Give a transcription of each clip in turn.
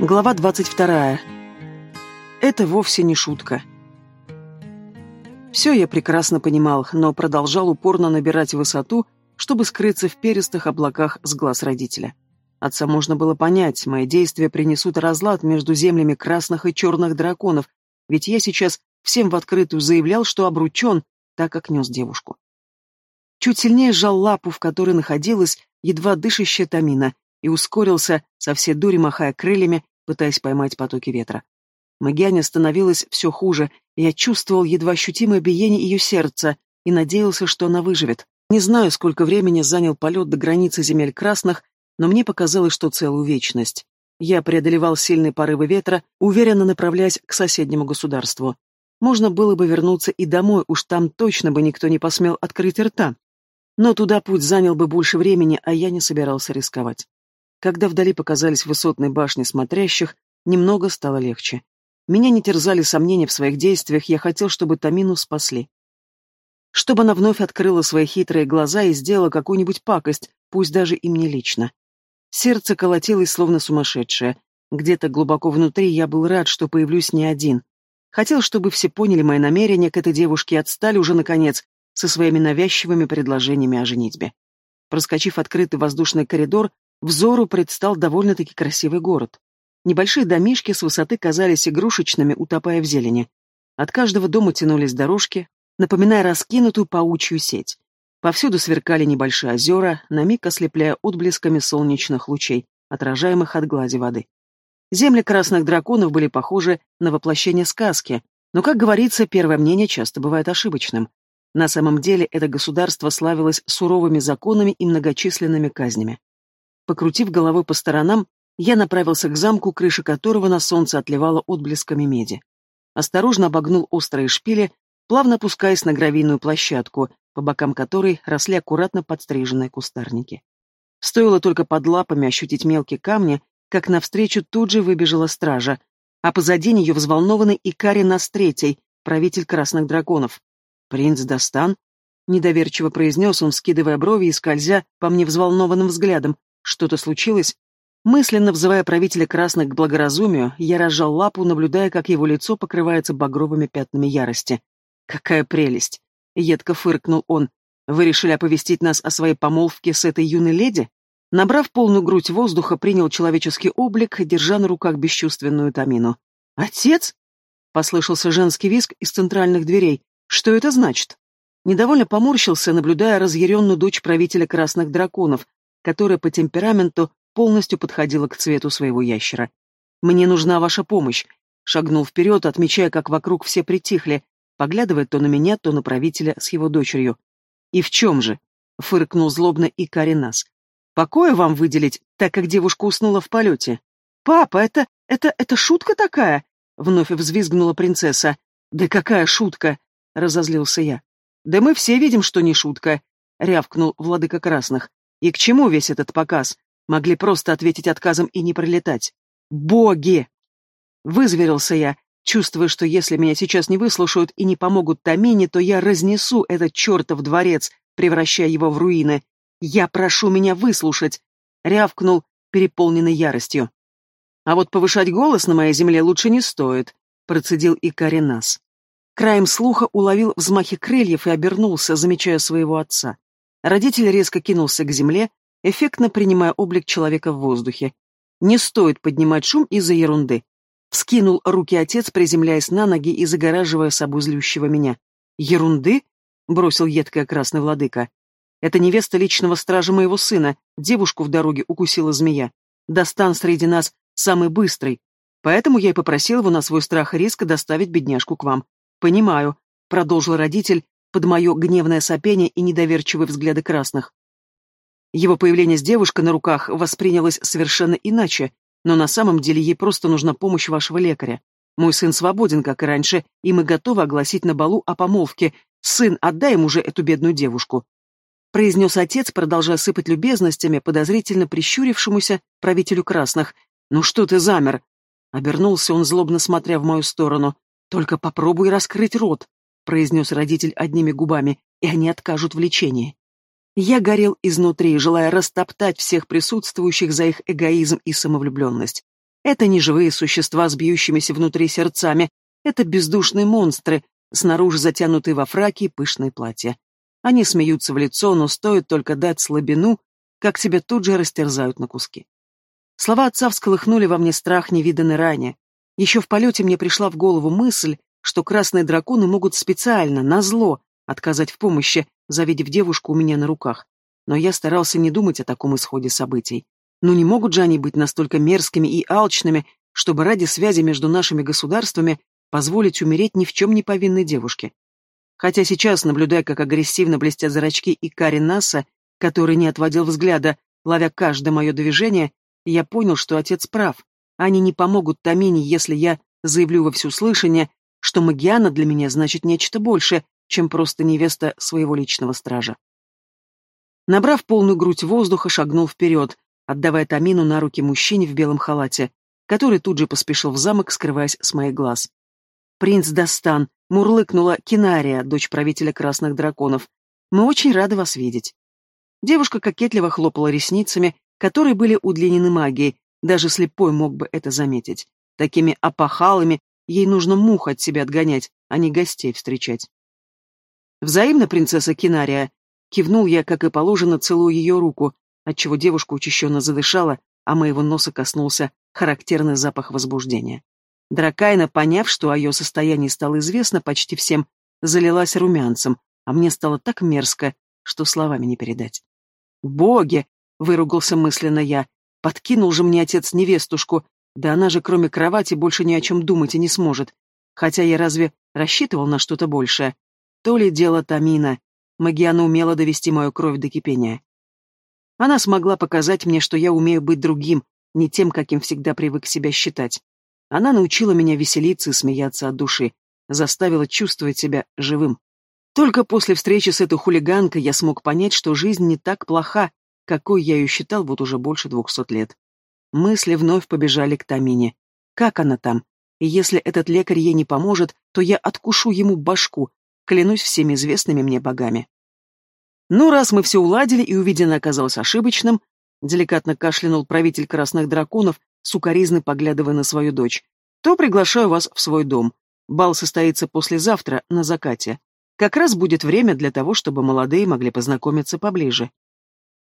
Глава 22. Это вовсе не шутка. Все я прекрасно понимал, но продолжал упорно набирать высоту, чтобы скрыться в перистых облаках с глаз родителя. Отца можно было понять, мои действия принесут разлад между землями красных и черных драконов, ведь я сейчас всем в открытую заявлял, что обручен, так как нес девушку. Чуть сильнее сжал лапу, в которой находилась едва дышащая Тамина, и ускорился, со всей дури махая крыльями, пытаясь поймать потоки ветра. Магиане становилось все хуже, и я чувствовал едва ощутимое биение ее сердца и надеялся, что она выживет. Не знаю, сколько времени занял полет до границы земель красных, но мне показалось, что целую вечность. Я преодолевал сильные порывы ветра, уверенно направляясь к соседнему государству. Можно было бы вернуться и домой, уж там точно бы никто не посмел открыть рта. Но туда путь занял бы больше времени, а я не собирался рисковать. Когда вдали показались высотные башни смотрящих, немного стало легче. Меня не терзали сомнения в своих действиях, я хотел, чтобы Тамину спасли. Чтобы она вновь открыла свои хитрые глаза и сделала какую-нибудь пакость, пусть даже и мне лично. Сердце колотилось, словно сумасшедшее. Где-то глубоко внутри я был рад, что появлюсь не один. Хотел, чтобы все поняли мои намерения к этой девушке и отстали уже, наконец, со своими навязчивыми предложениями о женитьбе. Проскочив открытый воздушный коридор, Взору предстал довольно-таки красивый город. Небольшие домишки с высоты казались игрушечными, утопая в зелени. От каждого дома тянулись дорожки, напоминая раскинутую паучью сеть. Повсюду сверкали небольшие озера, на миг ослепляя отблесками солнечных лучей, отражаемых от глади воды. Земли красных драконов были похожи на воплощение сказки, но, как говорится, первое мнение часто бывает ошибочным. На самом деле это государство славилось суровыми законами и многочисленными казнями. Покрутив головой по сторонам, я направился к замку, крыша которого на солнце отливала отблесками меди. Осторожно обогнул острые шпили, плавно опускаясь на гравийную площадку, по бокам которой росли аккуратно подстриженные кустарники. Стоило только под лапами ощутить мелкие камни, как навстречу тут же выбежала стража, а позади нее взволнованный Икари нас правитель красных драконов. «Принц Достан?» — недоверчиво произнес он, скидывая брови и скользя по мне взволнованным взглядом, что-то случилось? Мысленно взывая правителя красных к благоразумию, я разжал лапу, наблюдая, как его лицо покрывается багровыми пятнами ярости. «Какая прелесть!» — едко фыркнул он. «Вы решили оповестить нас о своей помолвке с этой юной леди?» Набрав полную грудь воздуха, принял человеческий облик, держа на руках бесчувственную Тамину. «Отец?» — послышался женский визг из центральных дверей. «Что это значит?» Недовольно поморщился, наблюдая разъяренную дочь правителя красных драконов, которая по темпераменту полностью подходила к цвету своего ящера. «Мне нужна ваша помощь», — шагнул вперед, отмечая, как вокруг все притихли, поглядывая то на меня, то на правителя с его дочерью. «И в чем же?» — фыркнул злобно и Каринас. «Покоя вам выделить, так как девушка уснула в полете?» «Папа, это... это... это шутка такая?» — вновь взвизгнула принцесса. «Да какая шутка!» — разозлился я. «Да мы все видим, что не шутка», — рявкнул владыка красных. И к чему весь этот показ? Могли просто ответить отказом и не прилетать. Боги! Вызверился я, чувствуя, что если меня сейчас не выслушают и не помогут Тамине, то я разнесу этот чертов дворец, превращая его в руины. Я прошу меня выслушать, рявкнул, переполненный яростью. А вот повышать голос на моей земле лучше не стоит, процедил и Каринас. Краем слуха уловил взмахи крыльев и обернулся, замечая своего отца. Родитель резко кинулся к земле, эффектно принимая облик человека в воздухе. Не стоит поднимать шум из-за ерунды. Вскинул руки отец, приземляясь на ноги и загораживая собой злющего меня. «Ерунды?» — бросил едкая красный владыка. «Это невеста личного стража моего сына. Девушку в дороге укусила змея. Достан среди нас самый быстрый. Поэтому я и попросил его на свой страх и риск доставить бедняжку к вам. Понимаю», — продолжил родитель, под мое гневное сопение и недоверчивые взгляды красных. Его появление с девушкой на руках воспринялось совершенно иначе, но на самом деле ей просто нужна помощь вашего лекаря. Мой сын свободен, как и раньше, и мы готовы огласить на балу о помолвке. Сын, отдай ему уже эту бедную девушку. Произнес отец, продолжая сыпать любезностями, подозрительно прищурившемуся правителю красных. «Ну что ты замер?» Обернулся он, злобно смотря в мою сторону. «Только попробуй раскрыть рот произнес родитель одними губами, и они откажут в лечении. Я горел изнутри, желая растоптать всех присутствующих за их эгоизм и самовлюбленность. Это не живые существа с бьющимися внутри сердцами, это бездушные монстры, снаружи затянутые во фраки и пышные платья. Они смеются в лицо, но стоит только дать слабину, как тебя тут же растерзают на куски. Слова отца всколыхнули во мне страх, невиданный ранее. Еще в полете мне пришла в голову мысль, что красные драконы могут специально, назло, отказать в помощи, завидев девушку у меня на руках. Но я старался не думать о таком исходе событий. Ну не могут же они быть настолько мерзкими и алчными, чтобы ради связи между нашими государствами позволить умереть ни в чем не повинной девушке. Хотя сейчас, наблюдая, как агрессивно блестят зрачки и Карин Наса, который не отводил взгляда, ловя каждое мое движение, я понял, что отец прав. Они не помогут Тамине, если я заявлю во всеуслышание, что Магиана для меня значит нечто большее, чем просто невеста своего личного стража. Набрав полную грудь воздуха, шагнул вперед, отдавая Тамину на руки мужчине в белом халате, который тут же поспешил в замок, скрываясь с моих глаз. «Принц Дастан», — мурлыкнула Кинария, дочь правителя красных драконов. «Мы очень рады вас видеть». Девушка кокетливо хлопала ресницами, которые были удлинены магией, даже слепой мог бы это заметить. Такими опахалами ей нужно мух от себя отгонять, а не гостей встречать. «Взаимно, принцесса Кинария!» Кивнул я, как и положено, целую ее руку, отчего девушка учащенно задышала, а моего носа коснулся характерный запах возбуждения. Дракайна, поняв, что о ее состоянии стало известно почти всем, залилась румянцем, а мне стало так мерзко, что словами не передать. «Боги!» — выругался мысленно я. «Подкинул же мне отец невестушку, да она же кроме кровати больше ни о чем думать и не сможет. Хотя я разве рассчитывал на что-то большее? То ли дело Тамина. Магиана умела довести мою кровь до кипения. Она смогла показать мне, что я умею быть другим, не тем, каким всегда привык себя считать. Она научила меня веселиться и смеяться от души, заставила чувствовать себя живым. Только после встречи с этой хулиганкой я смог понять, что жизнь не так плоха, какой я ее считал вот уже больше двухсот лет. Мысли вновь побежали к Тамине. Как она там? И если этот лекарь ей не поможет, то я откушу ему башку, клянусь всеми известными мне богами. Ну, раз мы все уладили и увиденное оказалось ошибочным, деликатно кашлянул правитель красных драконов, сукоризно поглядывая на свою дочь, то приглашаю вас в свой дом. Бал состоится послезавтра, на закате. Как раз будет время для того, чтобы молодые могли познакомиться поближе.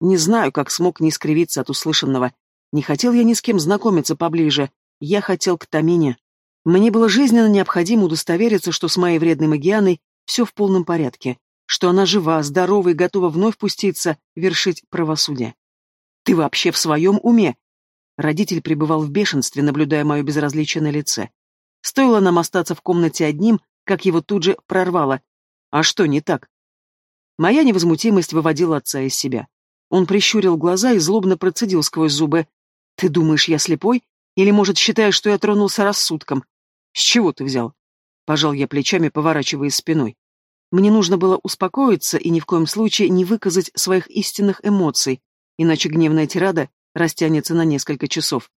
Не знаю, как смог не скривиться от услышанного. Не хотел я ни с кем знакомиться поближе. Я хотел к Тамине. Мне было жизненно необходимо удостовериться, что с моей вредной Магианой все в полном порядке что она жива, здорова и готова вновь пуститься, вершить правосудие. «Ты вообще в своем уме?» Родитель пребывал в бешенстве, наблюдая мое безразличие на лице. Стоило нам остаться в комнате одним, как его тут же прорвало. А что не так? Моя невозмутимость выводила отца из себя. Он прищурил глаза и злобно процедил сквозь зубы. «Ты думаешь, я слепой? Или, может, считаешь, что я тронулся рассудком? С чего ты взял?» Пожал я плечами, поворачиваясь спиной. Мне нужно было успокоиться и ни в коем случае не выказать своих истинных эмоций, иначе гневная тирада растянется на несколько часов.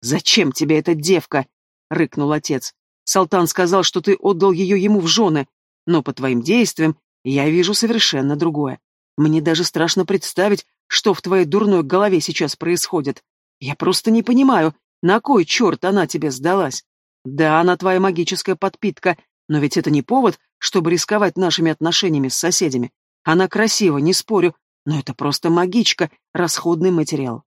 «Зачем тебе эта девка?» — рыкнул отец. «Салтан сказал, что ты отдал ее ему в жены, но по твоим действиям я вижу совершенно другое. Мне даже страшно представить, что в твоей дурной голове сейчас происходит. Я просто не понимаю, на кой черт она тебе сдалась? Да, она твоя магическая подпитка, но ведь это не повод, чтобы рисковать нашими отношениями с соседями. Она красива, не спорю, но это просто магичка, расходный материал.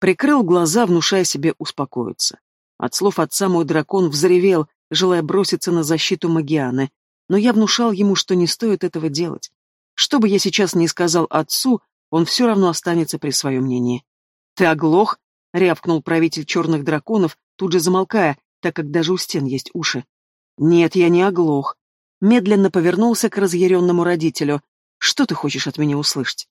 Прикрыл глаза, внушая себе успокоиться. От слов отца мой дракон взревел, желая броситься на защиту Магианы, но я внушал ему, что не стоит этого делать. Что бы я сейчас ни сказал отцу, он все равно останется при своем мнении. «Ты оглох?» — рявкнул правитель черных драконов, тут же замолкая, так как даже у стен есть уши. «Нет, я не оглох», медленно повернулся к разъяренному родителю. «Что ты хочешь от меня услышать?»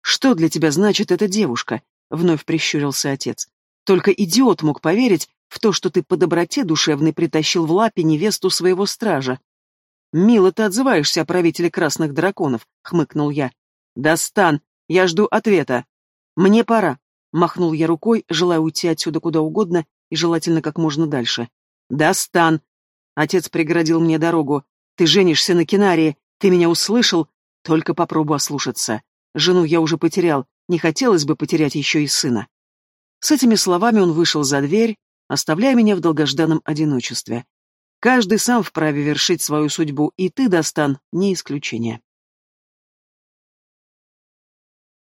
«Что для тебя значит эта девушка?» — вновь прищурился отец. «Только идиот мог поверить в то, что ты по доброте душевной притащил в лапе невесту своего стража». «Мило ты отзываешься о правителе красных драконов», — хмыкнул я. «Достан, я жду ответа». «Мне пора», — махнул я рукой, желая уйти отсюда куда угодно и желательно как можно дальше. «Достан!» Отец преградил мне дорогу. Ты женишься на Кинарии, ты меня услышал? Только попробуй ослушаться. Жену я уже потерял, не хотелось бы потерять еще и сына. С этими словами он вышел за дверь, оставляя меня в долгожданном одиночестве. Каждый сам вправе вершить свою судьбу, и ты, Достан, не исключение.